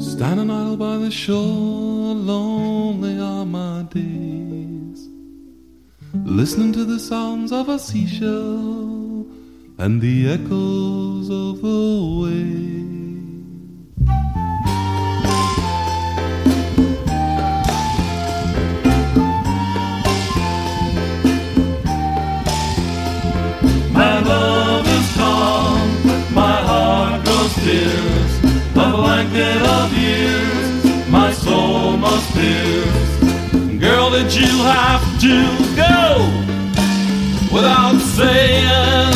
Standing idle by the shore, lonely are my days. Listening to the sounds of a seashell and the echoes of the waves. My love is calm, my heart grows fierce, a blanket of years, my soul must pierce. Girl, did you have to go without saying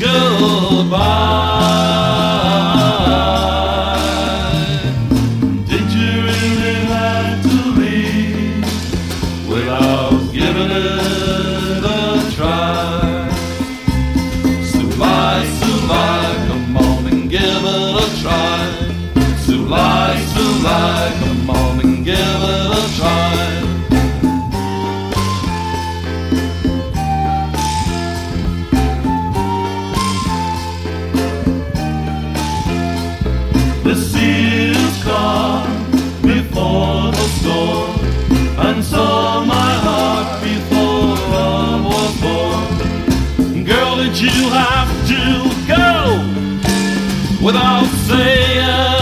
goodbye? Did you really have to leave without giving it a try? Sulai, Sulai, come on and give it a try. Sulai, come on and give it a try. The sea is calm before the storm, and so my heart before love was born. Girl, did you have to go without saying?